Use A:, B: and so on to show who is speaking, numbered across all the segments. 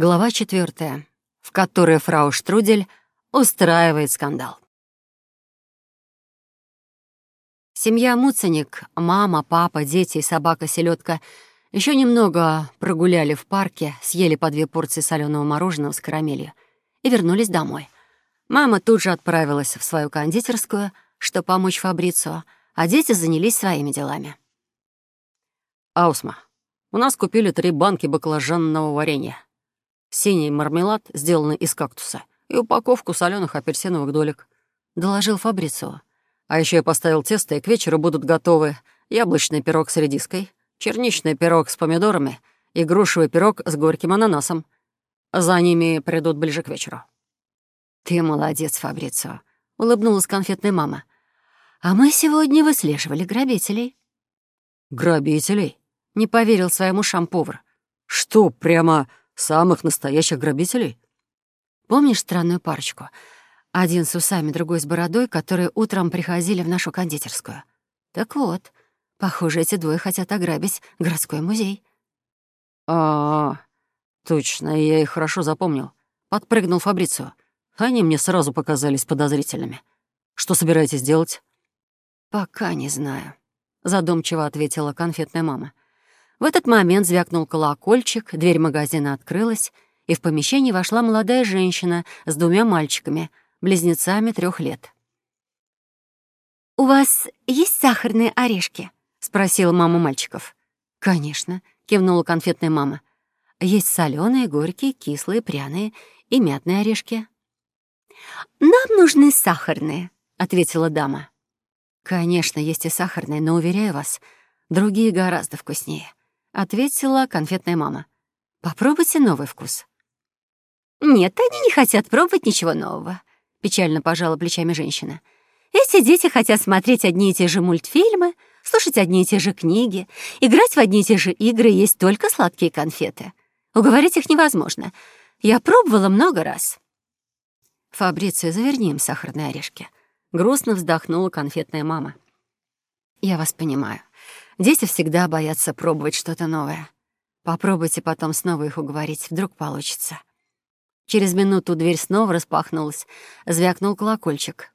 A: Глава четвертая, в которой фрау Штрудель устраивает скандал. Семья Муценик, мама, папа, дети и собака-селедка еще немного прогуляли в парке, съели по две порции соленого мороженого с карамелью и вернулись домой. Мама тут же отправилась в свою кондитерскую, чтобы помочь Фабрицу, а дети занялись своими делами.
B: «Аусма, у нас купили три банки баклажанного варенья», синий мармелад, сделанный из кактуса, и упаковку соленых апельсиновых долек», — доложил Фабрицио. «А еще я поставил тесто, и к вечеру будут готовы яблочный пирог с редиской, черничный пирог с помидорами и грушевый пирог с горьким ананасом. За ними придут ближе к вечеру».
A: «Ты молодец, Фабрицио», — улыбнулась конфетная мама. «А мы сегодня выслеживали грабителей».
B: «Грабителей?»
A: — не поверил своему ушам
B: «Что, прямо Самых настоящих грабителей?
A: Помнишь странную парочку? Один с усами, другой с бородой, которые утром приходили в нашу кондитерскую. Так вот, похоже, эти двое хотят ограбить городской музей.
B: А, -а, -а точно, я их хорошо запомнил. Подпрыгнул Фабрицио. Они мне сразу показались подозрительными. Что собираетесь делать?
A: Пока не знаю, задумчиво ответила конфетная мама. В этот момент звякнул колокольчик, дверь магазина открылась, и в помещение вошла молодая женщина с двумя мальчиками, близнецами трех лет.
C: «У вас есть сахарные орешки?» — спросила мама мальчиков.
A: «Конечно», — кивнула конфетная мама. «Есть соленые, горькие, кислые, пряные и мятные орешки».
C: «Нам нужны сахарные», — ответила дама.
A: «Конечно, есть и сахарные, но, уверяю вас, другие гораздо вкуснее. — ответила конфетная мама. «Попробуйте новый вкус».
C: «Нет, они не хотят пробовать ничего нового», — печально пожала плечами женщина. «Эти дети хотят смотреть одни и те же мультфильмы, слушать одни и те же книги, играть в одни и те же игры есть только сладкие конфеты. Уговорить их невозможно. Я пробовала много раз».
A: «Фабрицио, заверни им сахарные орешки», — грустно вздохнула конфетная мама. «Я вас понимаю. Дети всегда боятся пробовать что-то новое. Попробуйте потом снова их уговорить, вдруг получится. Через минуту дверь снова распахнулась, звякнул колокольчик.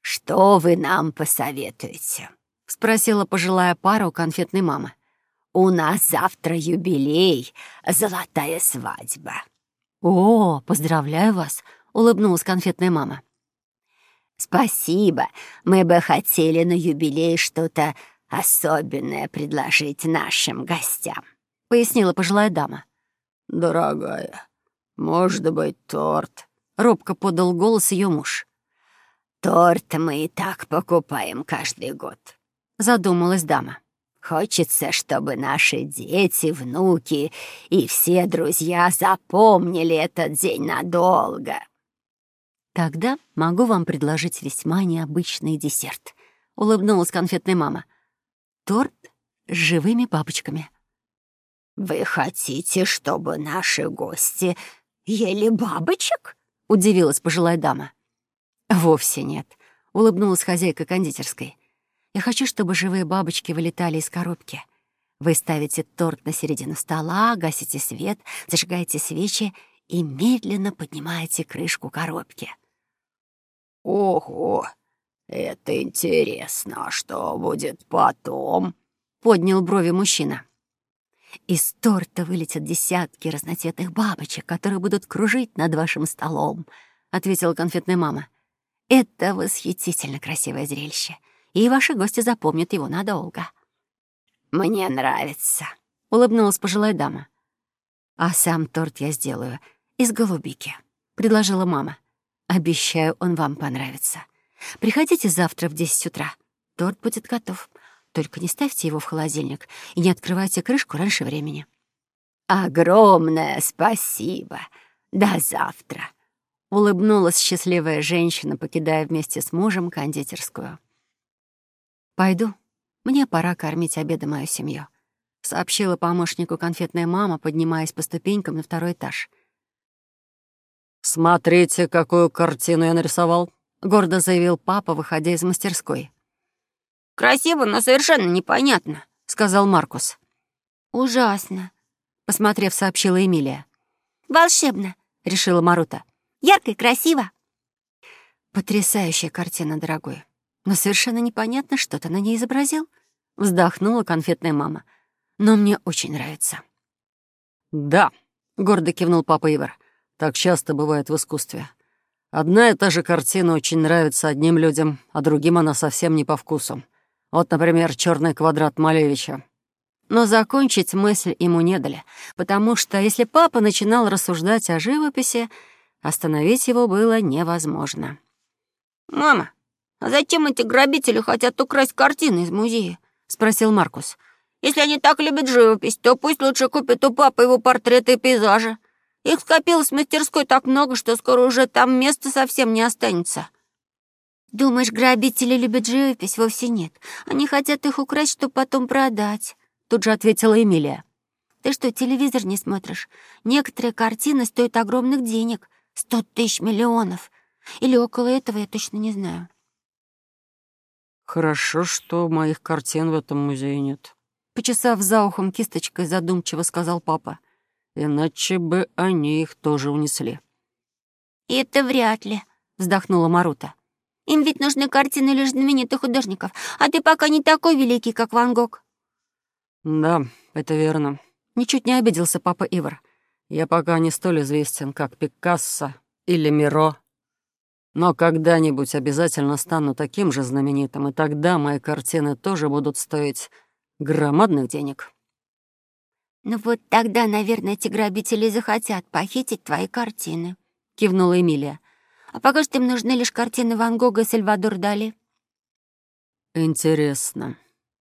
D: «Что вы нам посоветуете?» — спросила пожилая пара у конфетной мамы. «У нас завтра юбилей, золотая свадьба».
A: «О, поздравляю вас!» — улыбнулась конфетная мама.
D: «Спасибо. Мы бы хотели на юбилей что-то особенное предложить нашим гостям», — пояснила пожилая дама.
B: «Дорогая, может быть, торт?»
A: — робко подал голос ее муж.
D: «Торт мы и так покупаем каждый год», — задумалась дама. «Хочется, чтобы наши дети, внуки и все друзья запомнили этот день надолго».
A: «Тогда могу вам предложить весьма необычный десерт», — улыбнулась конфетная мама торт с живыми бабочками.
D: «Вы хотите, чтобы наши гости ели бабочек?»
A: — удивилась пожилая дама. «Вовсе нет», — улыбнулась хозяйка кондитерской. «Я хочу, чтобы живые бабочки вылетали из коробки. Вы ставите торт на середину стола, гасите свет, зажигаете свечи и медленно поднимаете крышку коробки».
D: «Ого!» «Это интересно. А что будет потом?»
A: — поднял брови мужчина. «Из торта вылетят десятки разноцветных бабочек, которые будут кружить над вашим столом», — ответила конфетная мама. «Это восхитительно красивое зрелище, и ваши гости запомнят его надолго».
D: «Мне нравится», —
A: улыбнулась пожилая дама. «А сам торт я сделаю из голубики», — предложила мама. «Обещаю, он вам понравится». Приходите завтра в 10 утра. Торт будет готов. Только не ставьте его в холодильник и не открывайте крышку раньше времени».
D: «Огромное спасибо! До завтра!»
A: — улыбнулась счастливая женщина, покидая вместе с мужем кондитерскую. «Пойду. Мне пора кормить обедом мою семью», — сообщила помощнику конфетная мама, поднимаясь по ступенькам на второй этаж.
B: «Смотрите, какую картину я нарисовал!»
A: — гордо заявил папа, выходя из мастерской.
C: «Красиво, но совершенно непонятно», — сказал Маркус.
A: «Ужасно», — посмотрев, сообщила Эмилия.
C: Волшебно, решила Марута. Ярко и красиво.
A: Потрясающая картина, дорогой. Но совершенно непонятно, что ты на ней изобразил. Вздохнула конфетная мама. Но мне очень нравится.
B: Да, гордо кивнул папа Ивар. Так часто бывает в искусстве. Одна и та же картина очень нравится одним людям, а другим она совсем не по вкусу. Вот, например, черный квадрат Малевича.
A: Но закончить мысль ему не дали, потому что если папа начинал рассуждать о живописи, остановить его было невозможно.
C: «Мама, а зачем эти грабители хотят украсть картины из музея?» — спросил Маркус. «Если они так любят живопись, то пусть лучше купят у папы его портреты и пейзажи. Их скопилось в мастерской так много, что скоро уже там места совсем не останется». «Думаешь, грабители любят живопись? Вовсе нет. Они хотят их украсть, чтобы потом продать», — тут же ответила Эмилия. «Ты что, телевизор не смотришь? Некоторые картины стоят огромных денег. Сто тысяч миллионов. Или около этого, я точно не знаю».
B: «Хорошо, что моих картин в этом музее нет», —
A: почесав за ухом кисточкой, задумчиво сказал папа.
B: «Иначе бы они их тоже унесли».
C: «Это вряд ли», — вздохнула Марута. Им ведь нужны картины лишь знаменитых художников, а ты пока не такой великий, как Ван Гог».
B: «Да, это верно».
A: Ничуть не обиделся папа Ивар.
B: «Я пока не столь известен, как Пикассо или Миро, но когда-нибудь обязательно стану таким же знаменитым, и тогда мои картины тоже будут стоить громадных денег».
C: «Ну вот тогда, наверное, эти грабители захотят похитить твои картины», — кивнула Эмилия. А пока что им нужны лишь картины Ван Гога и Сальвадор Дали.
B: Интересно,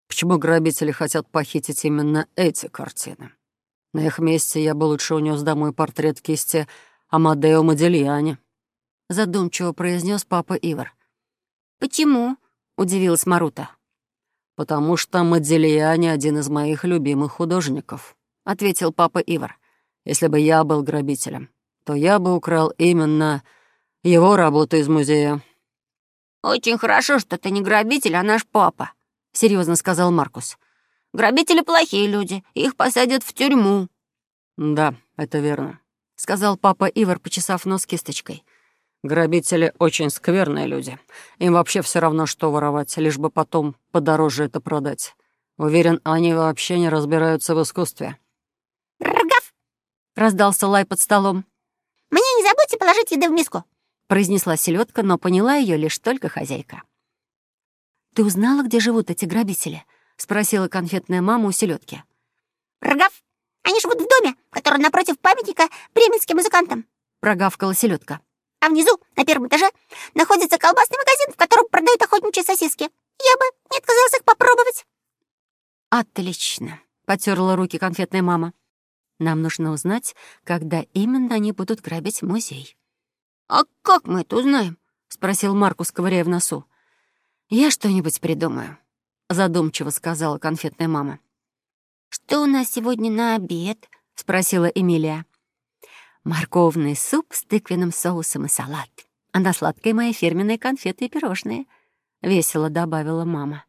B: почему грабители хотят похитить именно эти картины? На их месте я бы лучше унес домой портрет кисти Амадео Модильяне.
A: Задумчиво произнес папа Ивар.
C: «Почему?»
A: — удивилась Марута.
B: «Потому что Модильяне — один из моих любимых художников», — ответил папа Ивар. «Если бы я был грабителем, то я бы украл именно его работу из музея».
C: «Очень хорошо, что ты не грабитель, а наш папа», — серьезно сказал Маркус. «Грабители плохие люди, их посадят в тюрьму».
B: «Да, это верно», —
A: сказал папа Ивар, почесав нос кисточкой.
B: «Грабители очень скверные люди. Им вообще все равно, что воровать, лишь бы потом подороже это продать. Уверен, они вообще не разбираются в искусстве».
A: Раздался лай под столом.
C: «Мне не забудьте положить еды в миску»
A: произнесла селедка, но поняла ее лишь только хозяйка. «Ты узнала, где живут эти грабители?» — спросила конфетная мама у селедки.
C: «Рогав, они живут в доме, который напротив памятника бременским музыкантам», —
A: прогавкала селедка.
C: «А внизу, на первом этаже, находится колбасный магазин, в котором продают охотничьи сосиски. Я бы не отказалась их попробовать».
A: «Отлично», — потерла руки конфетная мама. «Нам нужно узнать, когда именно они будут грабить музей».
C: «А как мы это узнаем?»
A: — спросил Маркус, ковыряя в носу. «Я что-нибудь придумаю», — задумчиво сказала конфетная мама.
C: «Что у нас сегодня на обед?»
A: — спросила Эмилия. «Морковный суп с тыквенным соусом и салат. А на сладкой мои фирменные конфеты и пирожные», — весело добавила мама.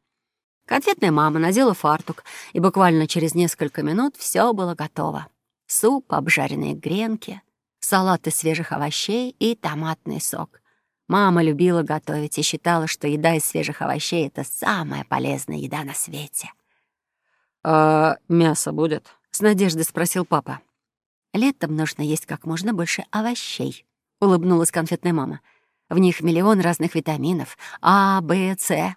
A: Конфетная мама надела фартук, и буквально через несколько минут все было готово. Суп, обжаренные гренки — салат из свежих овощей и томатный сок. Мама любила готовить и считала, что еда из свежих овощей — это самая полезная еда на свете.
B: «А мясо будет?»
A: — с надеждой спросил папа. «Летом нужно есть как можно больше овощей», — улыбнулась конфетная мама. «В них миллион разных витаминов — А, Б, С».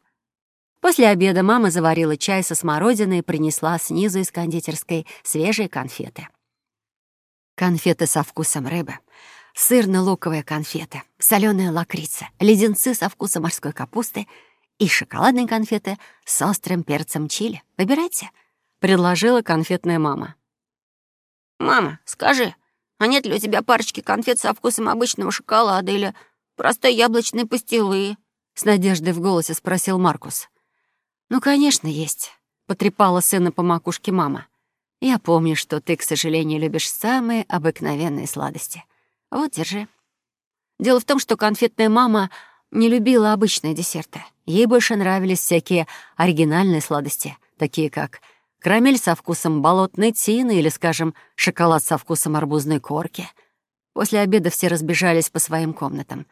A: После обеда мама заварила чай со смородиной и принесла снизу из кондитерской свежие конфеты. Конфеты со вкусом рыбы, сырно-луковые конфеты, соленая лакрица, леденцы со вкусом морской капусты и шоколадные конфеты с острым перцем чили. Выбирайте, — предложила конфетная мама.
C: «Мама, скажи, а нет ли у тебя парочки конфет со вкусом обычного шоколада или простой яблочной пастилы?»
A: С надеждой в голосе спросил Маркус. «Ну, конечно, есть», — потрепала сына по макушке мама. Я помню, что ты, к сожалению, любишь самые обыкновенные сладости. Вот, держи. Дело в том, что конфетная мама не любила обычные десерты. Ей больше нравились всякие оригинальные сладости, такие как карамель со вкусом болотной тины или, скажем, шоколад со вкусом арбузной корки, После обеда все разбежались по своим комнатам.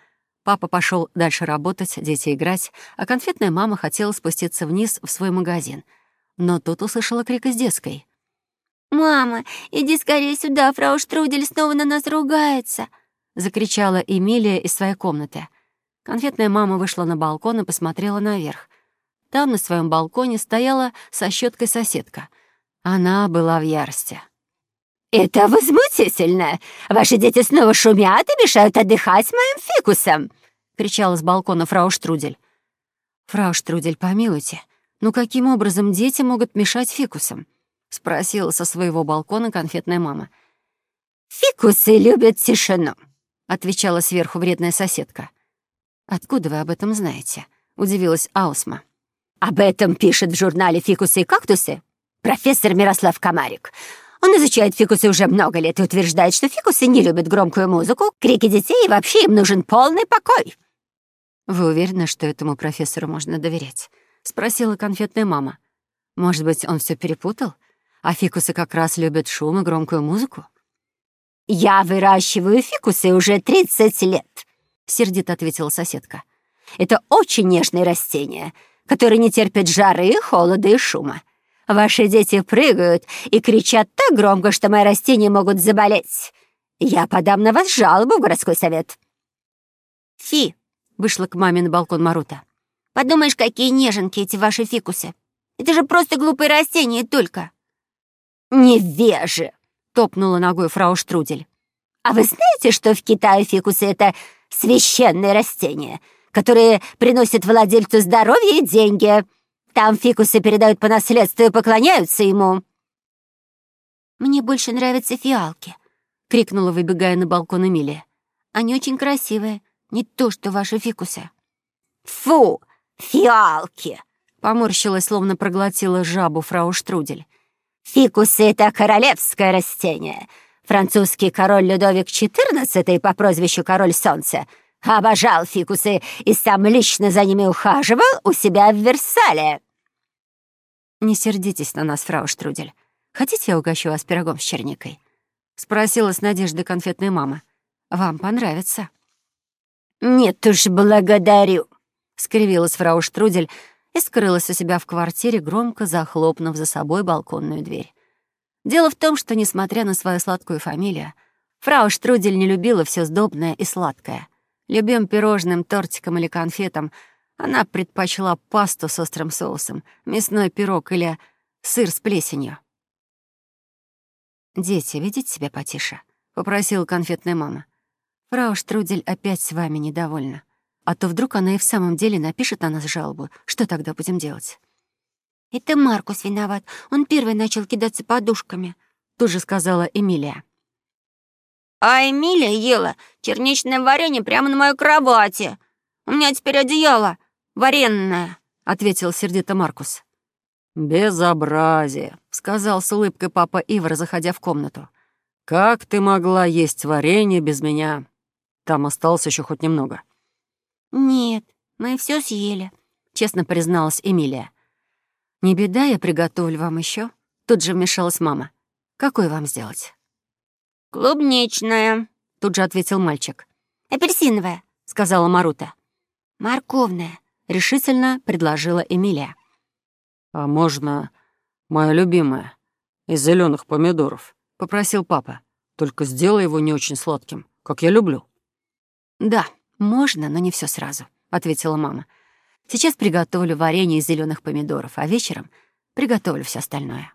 A: Папа пошел дальше работать, дети играть, а конфетная мама хотела спуститься вниз в свой магазин. Но тут услышала крик из детской.
C: «Мама, иди скорее сюда, фрау Штрудель снова на нас ругается!» — закричала Эмилия из своей комнаты.
A: Конфетная мама вышла на балкон и посмотрела наверх. Там на своем балконе стояла со щеткой соседка. Она была в ярости.
D: «Это возмутительно! Ваши дети снова шумят и мешают отдыхать моим фикусом!» — кричала с балкона фрау Штрудель.
A: «Фрау Штрудель, помилуйте, ну каким образом дети могут мешать фикусам?» — спросила со своего балкона конфетная мама.
D: «Фикусы любят тишину», —
A: отвечала сверху вредная соседка. «Откуда вы об этом знаете?» — удивилась Аусма.
D: «Об этом пишет в журнале «Фикусы и кактусы» профессор Мирослав Комарик. Он изучает фикусы уже много лет и утверждает, что фикусы не любят громкую музыку, крики детей и вообще им нужен полный покой».
A: «Вы уверены, что этому профессору можно доверять?» — спросила конфетная мама. «Может быть, он все перепутал? А фикусы как раз любят шум и громкую музыку?»
D: «Я выращиваю фикусы уже 30 лет», — сердито ответила соседка. «Это очень нежные растения, которые не терпят жары, холода и шума. Ваши дети прыгают и кричат так громко, что мои растения могут заболеть. Я подам на вас жалобу в городской совет».
C: «Фи!»
A: — вышла к маме на балкон Марута.
C: «Подумаешь, какие неженки эти ваши фикусы. Это же просто глупые растения только».
D: «Невежи!»
A: — топнула ногой фрау Штрудель.
D: «А вы знаете, что в Китае фикусы — это священные растения, которые приносят владельцу здоровье и деньги?» Там фикусы передают по наследству и поклоняются ему».
C: «Мне больше нравятся фиалки», — крикнула, выбегая на балкон Эмилия. «Они очень красивые, не то что ваши фикусы».
D: «Фу, фиалки!»
A: — поморщилась, словно проглотила жабу фрау Штрудель.
D: «Фикусы — это королевское растение. Французский король Людовик XIV по прозвищу Король Солнца обожал фикусы и сам лично за ними ухаживал у себя в Версале».
A: «Не сердитесь на нас, фрау Штрудель. Хотите, я угощу вас пирогом с черникой?» — спросила с надеждой конфетная мама. «Вам понравится».
D: «Нет уж, благодарю», —
A: скривилась фрау Штрудель и скрылась у себя в квартире, громко захлопнув за собой балконную дверь. Дело в том, что, несмотря на свою сладкую фамилию, фрау Штрудель не любила все сдобное и сладкое. Любим пирожным, тортиком или конфетом — она предпочла пасту с острым соусом, мясной пирог или сыр с плесенью. «Дети, ведите себя потише», — попросила конфетная мама. «Фрау Штрудель опять с вами недовольна. А то вдруг она и в самом деле напишет на нас жалобу. Что тогда будем делать?»
C: «Это Маркус виноват. Он первый начал кидаться подушками», — тут же сказала Эмилия. «А Эмилия ела черничное варенье прямо на моей кровати. У меня теперь одеяло вареное», — ответил сердито Маркус.
B: «Безобразие», — сказал с улыбкой папа Ивар, заходя в комнату. «Как ты могла есть варенье без меня? Там осталось еще хоть немного».
C: «Нет, мы все съели», — честно призналась Эмилия.
A: «Не беда, я приготовлю вам еще. Тут же вмешалась мама. «Какой вам сделать?»
C: «Клубничная», — тут же ответил мальчик.
A: «Апельсиновая», — сказала Марута.
C: «Морковная», —
A: решительно предложила Эмилия.
B: «А можно моя любимая из зеленых помидоров?» — попросил папа. «Только сделай его не очень сладким, как я люблю».
A: «Да, можно, но не все сразу», — ответила мама. «Сейчас приготовлю варенье из зеленых помидоров, а вечером приготовлю все остальное».